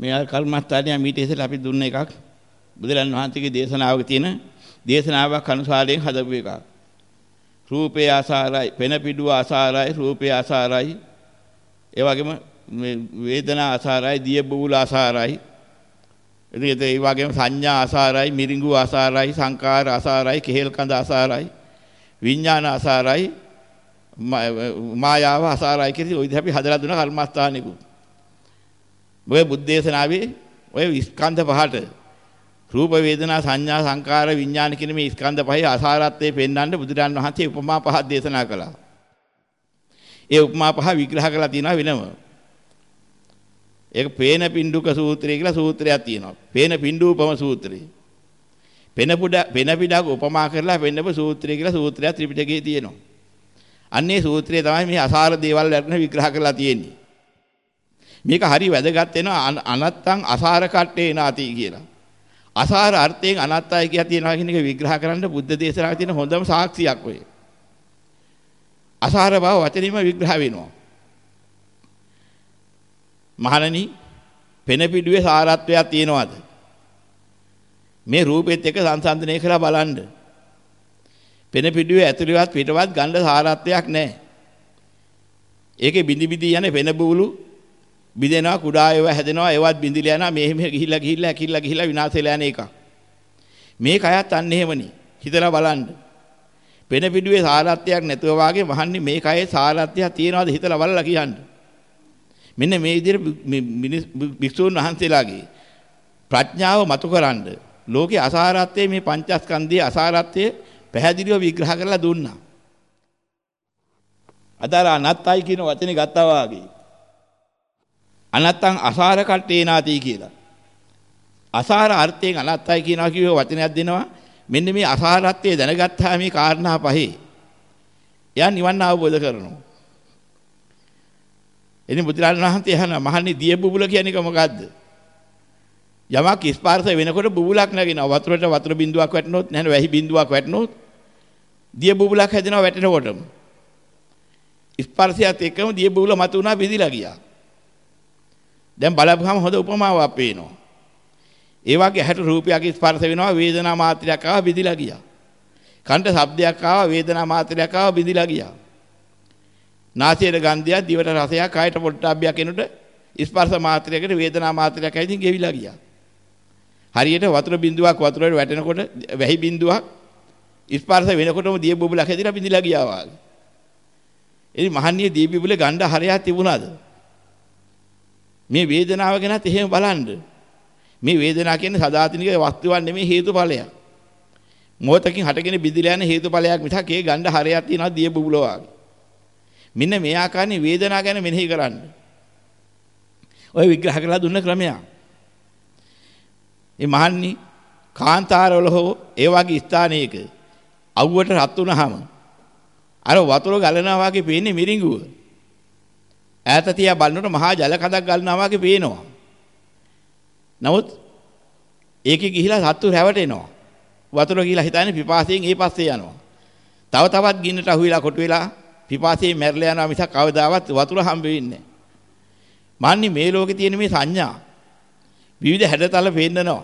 මේ කර්මස්ථානයේ මීට ඉස්සෙල්ලා අපි දුන්න එකක් බුදුරන් වහන්සේගේ දේශනාවක තියෙන දේශනාවක් අනුසාරයෙන් හදපු එකක්. රූපේ ආසාරයි, පෙන පිඩුව ආසාරයි, රූපේ ආසාරයි. ඒ වගේම වේදනා ආසාරයි, දිය බුබුල ආසාරයි. එදිට ඒ වගේම සංඥා ආසාරයි, මිරිඟු ආසාරයි, සංකාර ආසාරයි, කෙහෙල් කඳ ආසාරයි, විඥාන ආසාරයි, මායාව ආසාරයි කියලා ওই විදිහ අපි හදලා දුන කර්මස්ථානිකුත්. මොකද බුද්ධ දේශනාවේ ඔය ස්කන්ධ පහට රූප වේදනා සංඥා සංකාර විඥාන කියන මේ ස්කන්ධ පහේ අසාරත්වයේ පෙන්වන්න බුදුරන් වහන්සේ උපමා පහක් දේශනා කළා. ඒ උපමා පහ විග්‍රහ කරලා තියෙනවා වෙනම. ඒක පේන පින්ඩුක සූත්‍රය කියලා සූත්‍රයක් තියෙනවා. පේන පින්ඩූපම සූත්‍රය. පෙන පුඩ පෙන පිටක උපමා කරලා පෙන්නපු සූත්‍රය කියලා සූත්‍රයක් ත්‍රිපිටකයේ තියෙනවා. අන්නේ සූත්‍රය තමයි මේ අසාර දේවල් ගැන විග්‍රහ කරලා තියෙන්නේ. මේක හරි වැදගත් වෙනවා අනත්තං අසාර කට්ටේ නාති කියලා. අසාර අර්ථයෙන් අනත්තයි කියලා තියනවා කියන එක විග්‍රහ කරන්න බුද්ධ දේශනාවේ තියෙන හොඳම සාක්ෂියක් ඔය. අසාර බව වචනින්ම විග්‍රහ වෙනවා. මහණනි පෙන පිඩුවේ සාරත්වයක් තියෙනවද? මේ රූපෙත් එක්ක සංසන්දනය කරලා බලන්න. පෙන පිඩුවේ ඇතුළේවත් පිටවත් ගන්න සාරත්වයක් නැහැ. ඒකේ බිඳි බිඳි යන පෙන බුබුලු බිඳෙනවා කුඩා ඒවා හැදෙනවා ඒවත් බිඳිලා යනවා මේ මෙහෙ ගිහිල්ලා ගිහිල්ලා ඇකිල්ලා ගිහිල්ලා විනාශ වෙලා යන එක. මේ කයත් අන්න එහෙමනේ. හිතලා බලන්න. පෙන පිඩුවේ සාරත්වයක් නැතුව වාගේ මහන්නේ මේ කයේ සාරත්වයක් තියනවාද හිතලා බලලා කියන්න. මෙන්න මේ විදිහට භික්ෂුන් වහන්සේලාගේ ප්‍රඥාව මතුකරනද ලෝකේ අසාරත්වයේ මේ පංචස්කන්ධයේ අසාරත්වයේ පැහැදිලිව විග්‍රහ කරලා දුන්නා. අදාර අනත්තයි කියන වචනේ ගත්තා වාගේ අනත්තං අසාර කට්ටේනාති කියලා. අසාර අර්ථයෙන් අනත්තයි කියනවා කියව වචනයක් දෙනවා. මෙන්න මේ අසාරත්වයේ දැනගත්තා මේ කාරණා පහේ. එයා නිවන් අවබෝධ කරනවා. එනි බුදුරජාණන් වහන්සේ අහනවා මහන්නේ දිය බුබුල කියන්නේ මොකද්ද? යමක් ස්පර්ශ වෙනකොට බුබුලක් නැගෙනවා. වතුරට වතුර බිඳුවක් වැටෙනොත් නැහැ වැහි බිඳුවක් වැටෙනොත් දිය බුබුලක් හැදෙනවා වැටෙනකොටම. ස්පර්ශයත් එක්කම දිය බුබුල මත උනා බිඳිලා ගියා. දැන් බලපුවම හොඳ උපමාවක් පේනවා. ඒ වගේ ඇහැට රූපයක් ස්පර්ශ වෙනවා වේදනා මාත්‍රයක් ආව බිඳිලා ගියා. කන්ට ශබ්දයක් ආව වේදනා මාත්‍රයක් ආව බිඳිලා ගියා. නාසයේ ගන්ධයක් දිවට රසයක් කායට පොට්ටබ්බයක් එනට ස්පර්ශ මාත්‍රයකට වේදනා මාත්‍රයක් ඇවිදින් ගෙවිලා ගියා. හරියට වතුර බිඳුවක් වතුරේ වැටෙනකොට වැහි බිඳුවක් ස්පර්ශ වෙනකොටම දිය බුබුලක් හැදිලා බිඳිලා ගියා වගේ. ඉතින් මහන්නේ දී බුබුලේ ගණ්ඩ හරයක් තිබුණාද? මේ වේදනාව ගැනත් එහෙම බලන්න. මේ වේදනාව කියන්නේ සදාතනික වස්තුවක් නෙමෙයි හේතුඵලයක්. මොහොතකින් හටගෙන බිඳිලා යන හේතුඵලයක් මිසක් ඒ ගණ්ඩ හරයක් තියනවා දිය බුබුල වගේ. මෙන්න මේ ආකාරයේ වේදනාව ගැන මෙනෙහි කරන්න. ඔය විග්‍රහ කරලා දුන්න ක්‍රමයක්. මේ මහන්නි කාන්තාරවල හෝ ඒ වගේ ස්ථානයක අවුවට රත් වුනහම අර වතුර ගලනවා වගේ පේන්නේ මිරිඟුව. ඈත තියා බලනකොට මහා ජල කඳක් ගලනවා වගේ පේනවා. නමුත් ඒකේ ගිහිලා සත්තු රැවටෙනවා. වතුර ගිහිලා හිතන්නේ පිපාසයෙන් ඒ පස්සේ යනවා. තව තවත් ගින්නට අහුවිලා කොටු වෙලා පිපාසයෙන් මැරලා යනවා මිසක් කවදාවත් වතුර හම්බ වෙන්නේ නැහැ. මාන්නේ මේ ලෝකේ තියෙන මේ සංඥා විවිධ හැඩතල පෙන්නනවා.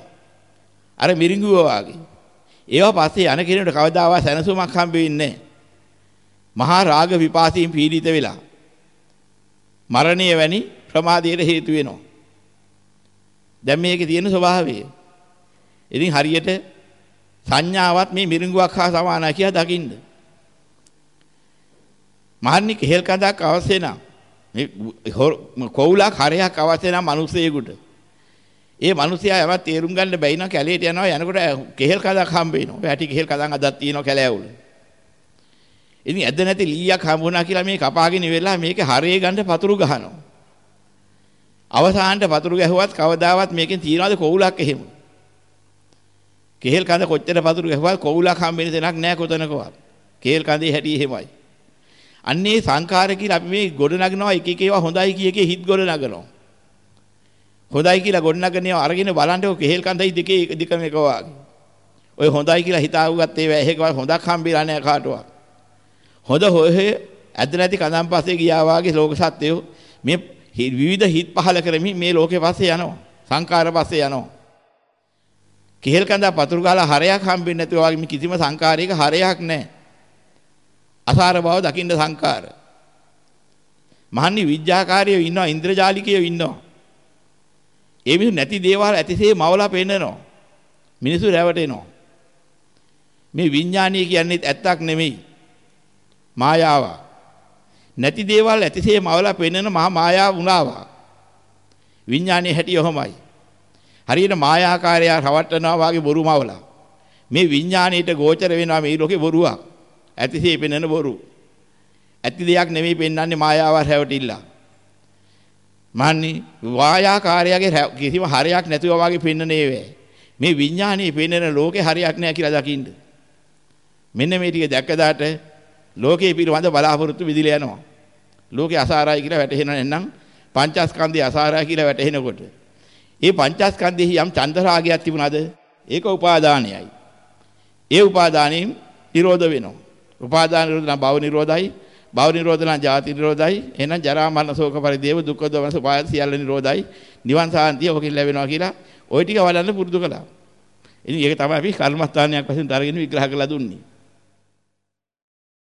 අර මිරිඟුව වාගේ. ඒවා පස්සේ යන කෙනෙකුට කවදාවත් සැනසුමක් හම්බ වෙන්නේ නැහැ. මහා රාග විපාසයෙන් පීඩිත වෙලා මරණය වැනි ප්‍රමාදයට හේතු වෙනවා. දැන් මේකේ තියෙන ස්වභාවය. ඉතින් හරියට සංඥාවත් මේ මිරිඟුවක් හා සමානයි කියලා දකින්න. මහන්නි කෙහෙල් කඳක් අවශ්‍ය නම් මේ කොවුලක් හරයක් අවශ්‍ය නම් මිනිස්සෙකුට. ඒ මිනිසයා යවත් තේරුම් ගන්න බැයි නම් කැලේට යනවා යනකොට කෙහෙල් කඳක් හම්බ වෙනවා. වැටි කෙහෙල් කඳන් අදක් තියෙනවා කැලෑ උල. ඉතින් ඇද්ද නැති ලීයක් හම්බුණා කියලා මේ කපාගෙන ඉවෙලා මේකේ හරේ ගන්න පතුරු ගහනවා. අවසානට පතුරු ගැහුවත් කවදාවත් මේකෙන් තියනවාද කොවුලක් එහෙම. කෙහෙල් කඳ කොච්චර පතුරු ගැහුවත් කොවුලක් හම්බෙන්න තැනක් නැහැ කොතනකවත්. කෙහෙල් කඳේ හැටි එහෙමයි. අන්නේ සංඛාර කියලා අපි මේ ගොඩ නගනවා එක එක ඒවා හොඳයි කිය එකේ හිත් ගොඩ නගනවා. හොඳයි කියලා ගොඩ නගන්නේ අරගෙන බලන්නකො කෙහෙල් කඳයි දෙකේ දෙකම එක වාගේ. ඔය හොඳයි කියලා හිතාවුවත් ඒවා එහෙකවත් හොඳක් හම්බෙලා නැහැ කාටවත්. හොඳ හොය ඇද්ද නැති කඳන් පස්සේ ගියා වාගේ ලෝක සත්‍යය මේ විවිධ හිත් පහල කරමින් මේ ලෝකේ පස්සේ යනවා. සංකාර පස්සේ යනවා. කෙහෙල් කඳා පතුරු ගාලා හරයක් හම්බෙන්නේ නැතුව වගේ මේ කිසිම සංකාරයක හරයක් නැහැ. අසාර බව දකින්න සංකාර. මහන්නි විඥාකාරයෝ ඉන්නවා ඉන්ද්‍රජාලිකයෝ ඉන්නවා. ඒ මිනිස්සු නැති දේවල් ඇතිසේ මවලා පෙන්නනවා. මිනිස්සු රැවටෙනවා. මේ විඥානීය කියන්නේ ඇත්තක් නෙමෙයි. මායාවක්. නැති දේවල් ඇතිසේ මවලා පෙන්වන මහා මායාව වුණාවා. විඥානයේ හැටි ඔහොමයි. හරියට මායාකාරය රවට්ටනවා වගේ බොරු මවලා. මේ විඥාණයට ගෝචර වෙනවා මේ ලෝකේ බොරුවක්. ඇතිසේ පෙන්වන බොරු. ඇති දෙයක් නෙමෙයි පෙන්වන්නේ මායාව රැවටිලා. මන්නේ වායාකාරයගේ කිසිම හරයක් නැතුව වගේ පෙන්වන ඒවේ. මේ විඥානයේ පෙන්වන ලෝකේ හරයක් නැහැ කියලා දකින්න. මෙන්න මේ ටික දැක්කදාට ලෝකයේ පිළිබඳ බලාපොරොත්තු විදිලා යනවා. ලෝකේ අසාරයි කියලා වැටහෙන නැත්නම් පංචස්කන්ධය අසාරයි කියලා වැටහෙනකොට ඒ පංචස්කන්ධෙහි යම් චන්දරාගයක් තිබුණාද? ඒක උපාදානයයි. ඒ උපාදානෙන් නිරෝධ වෙනවා. උපාදාන නිරෝධ නම් භව නිරෝධයි. භව නිරෝධ නම් ජාති නිරෝධයි. එහෙනම් ජරා මරණ ශෝක පරිදේව දුක්ඛ දෝමන සුපාය සියල්ල නිරෝධයි. නිවන් සාන්තිය ඔකකින් ලැබෙනවා කියලා ওই ටික වඩන්න පුරුදු කළා. ඉතින් ඒක තමයි අපි කර්මස්ථානයක් වශයෙන් දරගෙන විග්‍රහ කරලා දුන්නේ.